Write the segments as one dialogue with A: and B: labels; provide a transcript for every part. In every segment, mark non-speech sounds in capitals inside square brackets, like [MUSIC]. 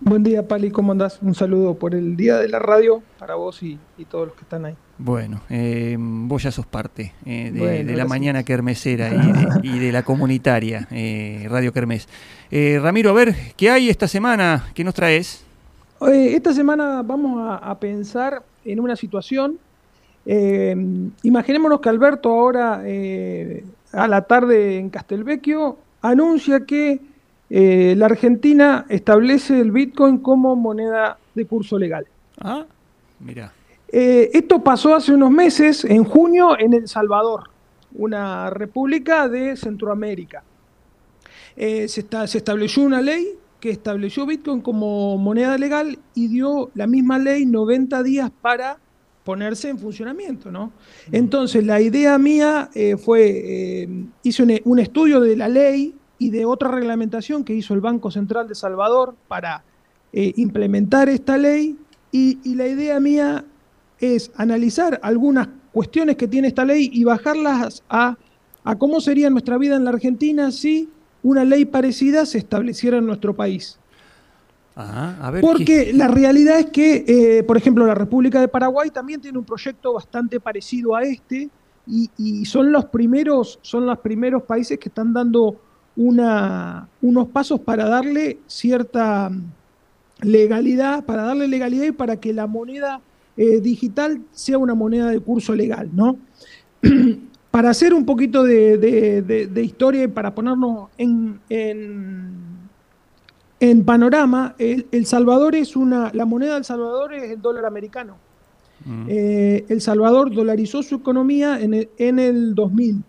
A: Buen día, Pali, ¿cómo andás? Un saludo por el día de la radio para vos y, todos los que están ahí.
B: Bueno, eh, vos ya sos parte eh, de, la mañana kermesera [LAUGHS] y de, la comunitaria eh, Radio Kermés. Ramiro, a ver, ¿qué hay esta semana? ¿Qué nos traes?
A: esta semana vamos a, pensar en una situación. imaginémonos que Alberto ahora a la tarde en Castelvecchio anuncia que eh, la Argentina establece el Bitcoin como moneda de curso legal.
B: Ah, mira.
A: Eh, esto pasó hace unos meses, en junio, en El Salvador, una república de Centroamérica. Eh, se, se estableció una ley que estableció Bitcoin como moneda legal y dio la misma ley 90 días para ponerse en funcionamiento, ¿no? Entonces, la idea mía fue, hice un, estudio de la ley y de otra reglamentación que hizo el Banco Central de Salvador para eh, implementar esta ley. Y, la idea mía es analizar algunas cuestiones que tiene esta ley y bajarlas a, a cómo sería nuestra vida en la Argentina si una ley parecida se estableciera en nuestro país.
B: a ver,
A: Porque la realidad es que, eh, por ejemplo, la República de Paraguay también tiene un proyecto bastante parecido a este y, y, son los primeros, son los primeros países que están dando una, unos pasos para darle cierta legalidad, para darle legalidad y para que la moneda eh, digital sea una moneda de curso legal, ¿no? [CLEARS THROAT] para hacer un poquito de, historia y para ponernos en, en, panorama, el, Salvador es una, la moneda del Salvador es el dólar americano. Mm. Eh, el Salvador dolarizó su economía en el, en el 2000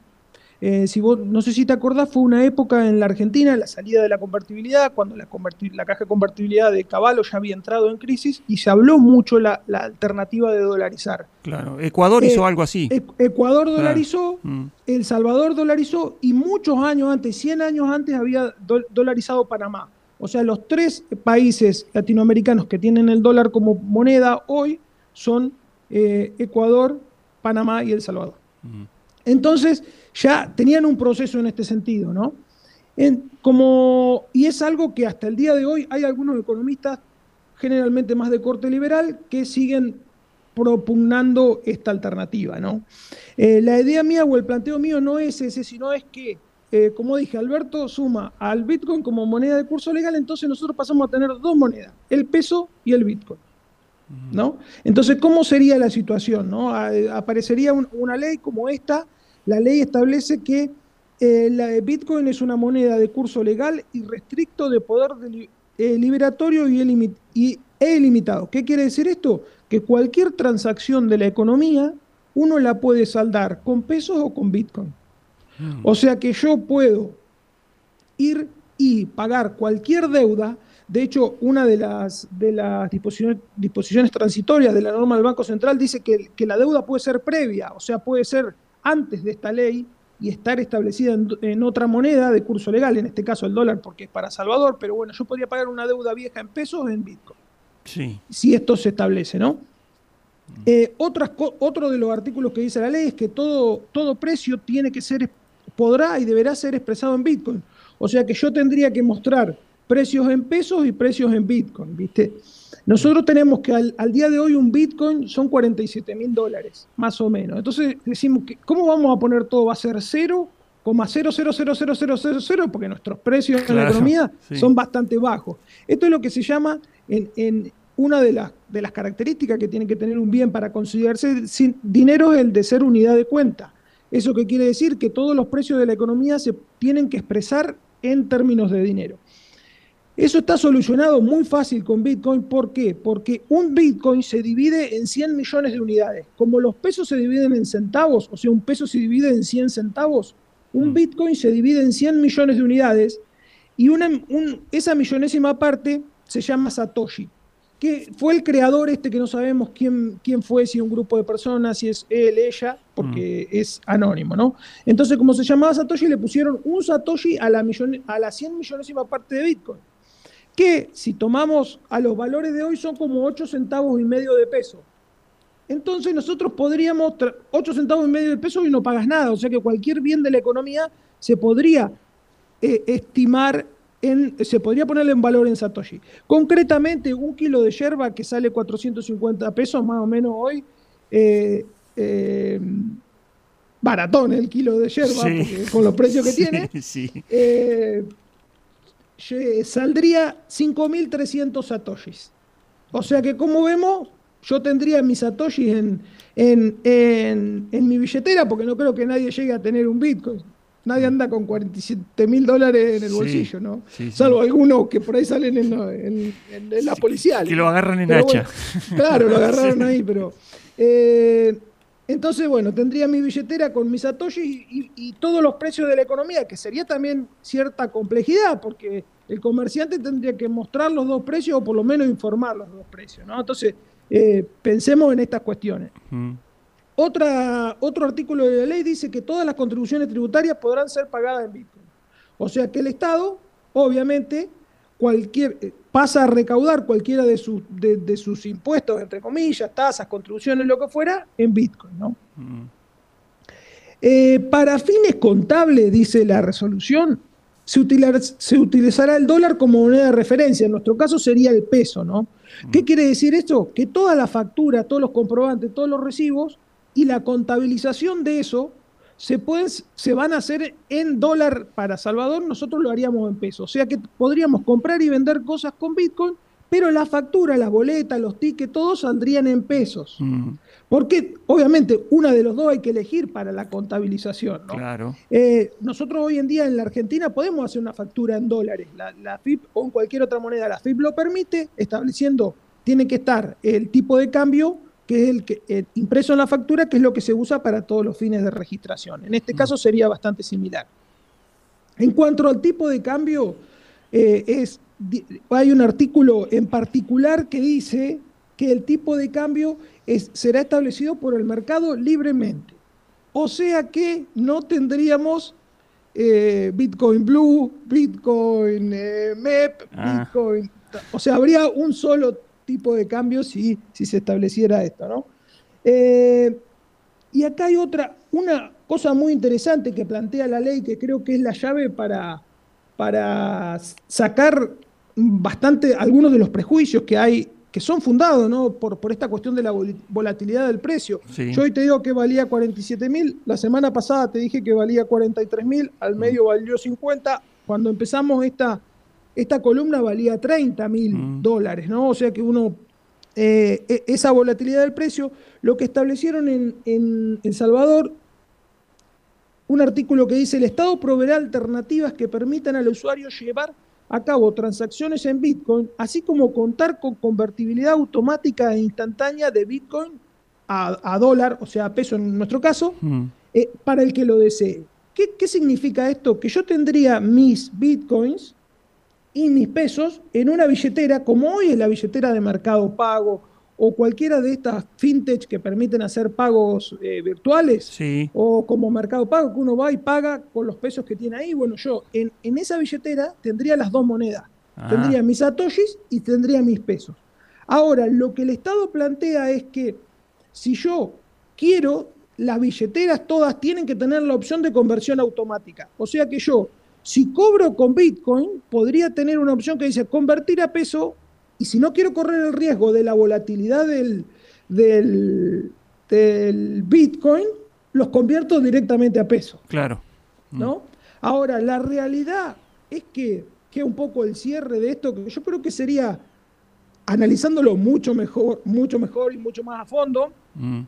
A: eh, si vos, no sé si te acordás, fue una época en la Argentina, la salida de la convertibilidad, cuando la, la caja de convertibilidad de Caballo ya había entrado en crisis y se habló mucho la, la alternativa de dolarizar.
B: Claro, Ecuador hizo eh, algo así.
A: Ecuador dolarizó, mm. El Salvador dolarizó y muchos años antes, 100 años antes, había dolarizado Panamá. O sea, los tres países latinoamericanos que tienen el dólar como moneda hoy son eh, Ecuador, Panamá y El Salvador. Mm. Entonces, ya tenían un proceso en este sentido, ¿no? como, y es algo que hasta el día de hoy hay algunos economistas, generalmente más de corte liberal, que siguen propugnando esta alternativa, ¿no? Eh, la idea mía o el planteo mío no es ese, sino es que, eh, como dije, Alberto suma al Bitcoin como moneda de curso legal, entonces nosotros pasamos a tener dos monedas, el peso y el Bitcoin. ¿No? Entonces, ¿cómo sería la situación? ¿no? Aparecería una ley como esta la ley establece que eh, la Bitcoin es una moneda de curso legal y restricto de poder eh, liberatorio y, ilimitado. ¿Qué quiere decir esto? Que cualquier transacción de la economía uno la puede saldar con pesos o con Bitcoin. O sea que yo puedo ir y pagar cualquier deuda. De hecho, una de las, disposiciones, transitorias de la norma del Banco Central dice que la deuda puede ser previa, o sea, puede ser antes de esta ley y estar establecida en, otra moneda de curso legal, en este caso el dólar porque es para Salvador, pero bueno, yo podría pagar una deuda vieja en pesos o en Bitcoin.
B: Sí.
A: Si esto se establece, ¿no? Eh, otro de los artículos que dice la ley es que todo, todo precio tiene que ser, podrá y deberá ser expresado en Bitcoin. O sea que yo tendría que mostrar precios en pesos y precios en Bitcoin, ¿viste? Nosotros tenemos que al, día de hoy un Bitcoin son 47 mil dólares, más o menos. Entonces decimos, que, ¿cómo vamos a poner todo? ¿Va a ser 0? porque nuestros precios en la economía son bastante bajos. Esto es lo que se llama en, una de las, de las características que tiene que tener un bien para considerarse sin, dinero es el de ser unidad de cuenta. Eso que quiere decir que todos los precios de la economía se tienen que expresar en términos de dinero. Eso está solucionado muy fácil con Bitcoin. ¿Por qué? Porque un Bitcoin se divide en 100 millones de unidades. Como los pesos se dividen en centavos, o sea, un peso se divide en 100 centavos, un mm. Bitcoin se divide en 100 millones de unidades y una, esa millonésima parte se llama Satoshi, que fue el creador este que no sabemos quién, quién fue, si un grupo de personas, si es él, ella, porque mm. es anónimo, ¿no? Entonces, como se llamaba Satoshi, le pusieron un Satoshi a la, millon, a la 100 millonésima parte de Bitcoin que si tomamos a los valores de hoy son como 8 centavos y medio de peso. Entonces nosotros podríamos, 8 centavos y medio de peso y no pagas nada, o sea que cualquier bien de la economía se podría eh, estimar se podría ponerle en valor en Satoshi. Concretamente, un kilo de yerba que sale 450 pesos más o menos hoy, eh, eh, baratón el kilo de yerba, con los precios que [LAUGHS] tiene, eh, saldría 5.300 satoshis. O sea que como vemos, yo tendría mis satoshis en, en, en mi billetera, porque no creo que nadie llegue a tener un Bitcoin Nadie anda con 47 mil dólares en el bolsillo, ¿no? Salvo algunos que por ahí salen en, la policial.
B: Que lo agarran en hacha.
A: claro, lo agarraron ahí, pero... Eh, entonces, bueno, tendría mi billetera con mis satoshis y, todos los precios de la economía, que sería también cierta complejidad, porque el comerciante tendría que mostrar los dos precios o por lo menos informar los dos precios, ¿no? Entonces, eh, pensemos en estas cuestiones. Otra, otro artículo de la ley dice que todas las contribuciones tributarias podrán ser pagadas en Bitcoin. O sea que el Estado, obviamente, cualquier, eh, pasa a recaudar cualquiera de, sus, de, sus impuestos, entre comillas, tasas, contribuciones, lo que fuera, en Bitcoin. ¿no? Mm. Eh, para fines contables, dice la resolución, se, se, utilizará el dólar como moneda de referencia. En nuestro caso sería el peso. ¿no? ¿Qué mm. quiere decir esto? Que toda la factura, todos los comprobantes, todos los recibos y la contabilización de eso se, pueden, se van a hacer en dólar para Salvador, nosotros lo haríamos en pesos. O sea que podríamos comprar y vender cosas con Bitcoin, pero la factura, las boletas, los tickets, todos saldrían en pesos. Mm. Porque obviamente una de los dos hay que elegir para la contabilización.
B: Claro.
A: Eh, nosotros hoy en día en la Argentina podemos hacer una factura en dólares. La, la FIP o en cualquier otra moneda, la FIP lo permite, estableciendo, tiene que estar el tipo de cambio que es el que eh, impreso en la factura, que es lo que se usa para todos los fines de registración. En este mm. caso sería bastante similar. En cuanto al tipo de cambio, eh, es, hay un artículo en particular que dice que el tipo de cambio será establecido por el mercado libremente. O sea que no tendríamos eh, Bitcoin Blue, Bitcoin MEP, ah. Bitcoin... O sea, habría un solo tipo de cambio si, si se estableciera esto, ¿no? Eh, y acá hay otra, una cosa muy interesante que plantea la ley, que creo que es la llave para, para sacar bastante algunos de los prejuicios que hay, que son fundados ¿no? por, por esta cuestión de la volatilidad del precio. Yo hoy te digo que valía 47 mil, la semana pasada te dije que valía 43 mil, al medio valió 50. Cuando empezamos esta, esta columna valía 30 mil mm. dólares, ¿no? O sea que uno, eh, e, esa volatilidad del precio, lo que establecieron en, en El Salvador, un artículo que dice, el Estado proveerá alternativas que permitan al usuario llevar a cabo transacciones en Bitcoin, así como contar con convertibilidad automática e instantánea de Bitcoin a, dólar, o sea, a peso en nuestro caso, mm. eh, para el que lo desee. ¿Qué, ¿Qué significa esto? Que yo tendría mis Bitcoins y mis pesos en una billetera, como hoy es la billetera de Mercado Pago o cualquiera de estas fintech que permiten hacer pagos eh, virtuales, o como Mercado Pago, que uno va y paga con los pesos que tiene ahí. Bueno, yo en, esa billetera tendría las dos monedas. Ah. Tendría mis satoshis y tendría mis pesos. Ahora, lo que el Estado plantea es que si yo quiero, las billeteras todas tienen que tener la opción de conversión automática. O sea que yo si cobro con Bitcoin, podría tener una opción que dice convertir a peso y si no quiero correr el riesgo de la volatilidad del, del, Bitcoin, los convierto directamente a peso.
B: Claro.
A: ¿No? Ahora, la realidad es que, que un poco el cierre de esto, que yo creo que sería, analizándolo mucho mejor, mucho mejor y mucho más a fondo, mm.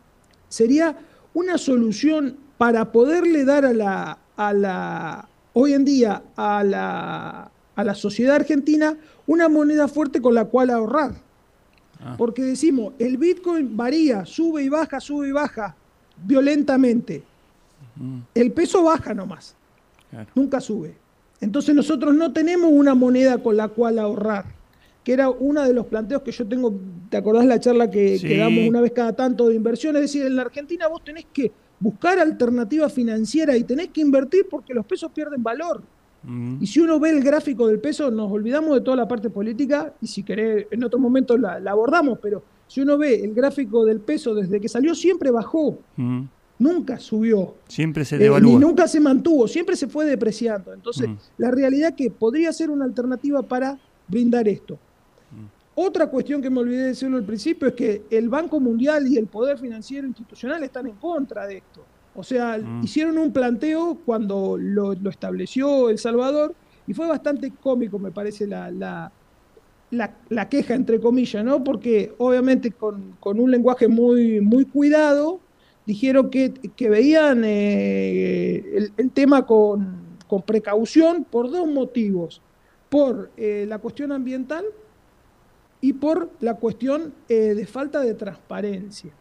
A: sería una solución para poderle dar a la, a la, hoy en día a la, a la sociedad argentina una moneda fuerte con la cual ahorrar. Ah. Porque decimos, el Bitcoin varía, sube y baja, sube y baja violentamente. El peso baja nomás, nunca sube. Entonces nosotros no tenemos una moneda con la cual ahorrar, que era uno de los planteos que yo tengo, ¿te acordás la charla que, que damos una vez cada tanto de inversión? Es decir, en la Argentina vos tenés que buscar alternativa financiera y tenés que invertir porque los pesos pierden valor. Mm. Y si uno ve el gráfico del peso, nos olvidamos de toda la parte política y si querés, en otro momento la, abordamos, pero si uno ve el gráfico del peso desde que salió, siempre bajó. Mm. nunca subió.
B: Siempre se
A: eh,
B: devaluó.
A: y nunca se mantuvo, siempre se fue depreciando. Entonces, mm. la realidad que podría ser una alternativa para brindar esto. Otra cuestión que me olvidé de decirlo al principio es que el Banco Mundial y el Poder Financiero Institucional están en contra de esto. O sea, mm. hicieron un planteo cuando lo, estableció El Salvador y fue bastante cómico, me parece, la, la, queja, entre comillas, ¿no? Porque obviamente con, un lenguaje muy, muy cuidado, dijeron que, veían eh, el, tema con, precaución por dos motivos. Por eh, la cuestión ambiental y por la cuestión eh, de falta de transparencia.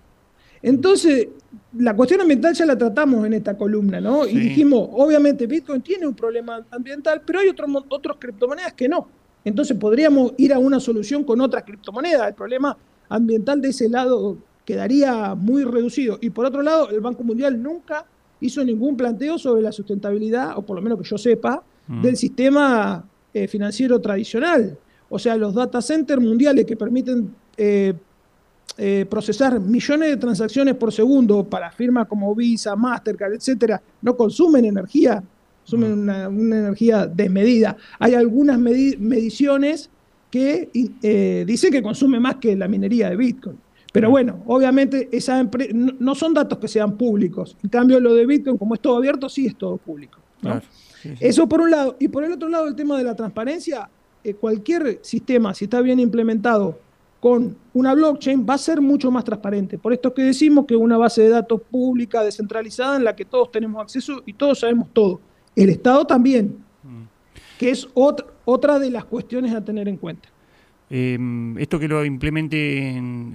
A: Entonces, la cuestión ambiental ya la tratamos en esta columna, ¿no? Y dijimos, obviamente Bitcoin tiene un problema ambiental, pero hay otros otras criptomonedas que no. Entonces podríamos ir a una solución con otras criptomonedas. El problema ambiental de ese lado quedaría muy reducido. Y por otro lado, el Banco Mundial nunca hizo ningún planteo sobre la sustentabilidad, o por lo menos que yo sepa, mm. del sistema eh, financiero tradicional. O sea, los data centers mundiales que permiten eh, eh, procesar millones de transacciones por segundo para firmas como Visa, Mastercard, etcétera, no consumen energía, consumen una, energía desmedida. Hay algunas mediciones que eh, dicen que consume más que la minería de Bitcoin. Pero bueno, obviamente esa no, son datos que sean públicos. En cambio, lo de Bitcoin, como es todo abierto, sí es todo público. Eso por un lado. Y por el otro lado, el tema de la transparencia. Eh, cualquier sistema, si está bien implementado con una blockchain, va a ser mucho más transparente. Por esto que decimos que una base de datos pública, descentralizada, en la que todos tenemos acceso y todos sabemos todo. El Estado también, mm. que es otra, otra de las cuestiones a tener en cuenta.
B: Em, esto que lo implemente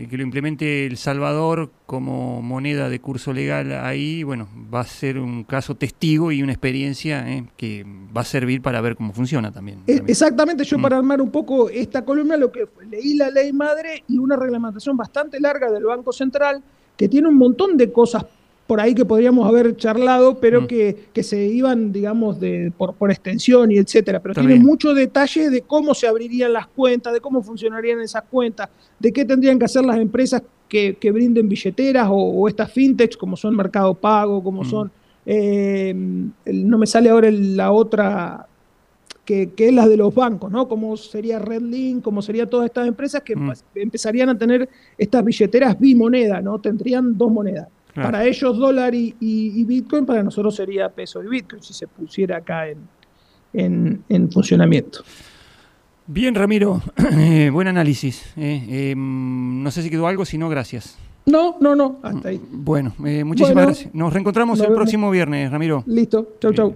B: que lo implemente El Salvador como moneda de curso legal ahí, bueno, va a ser un caso testigo y una experiencia eh, que va a servir para ver cómo funciona también.
A: E, exactamente, yo mm. para armar un poco esta columna lo que leí la ley madre y una reglamentación bastante larga del Banco Central que tiene un montón de cosas por ahí que podríamos haber charlado, pero mm. que, se iban, digamos, de, por, por extensión y etcétera. Pero tiene mucho detalle de cómo se abrirían las cuentas, de cómo funcionarían esas cuentas, de qué tendrían que hacer las empresas que, brinden billeteras o, estas fintechs, como son Mercado Pago, como mm. son. Eh, no me sale ahora la otra. Que, que, es la de los bancos, ¿no? Como sería Redlink, como sería todas estas empresas que mm. empezarían a tener estas billeteras bimoneda, ¿no? Tendrían dos monedas. Para ellos dólar y, Bitcoin, para nosotros sería peso y Bitcoin si se pusiera acá en, funcionamiento.
B: Bien, Ramiro, [CLEARS THROAT] eh, buen análisis. Eh, em, no sé si quedó algo, si no, gracias.
A: No, no, no, hasta ahí.
B: Bueno, eh, muchísimas gracias. Nos reencontramos el próximo viernes, Ramiro.
A: Listo, chau, chau.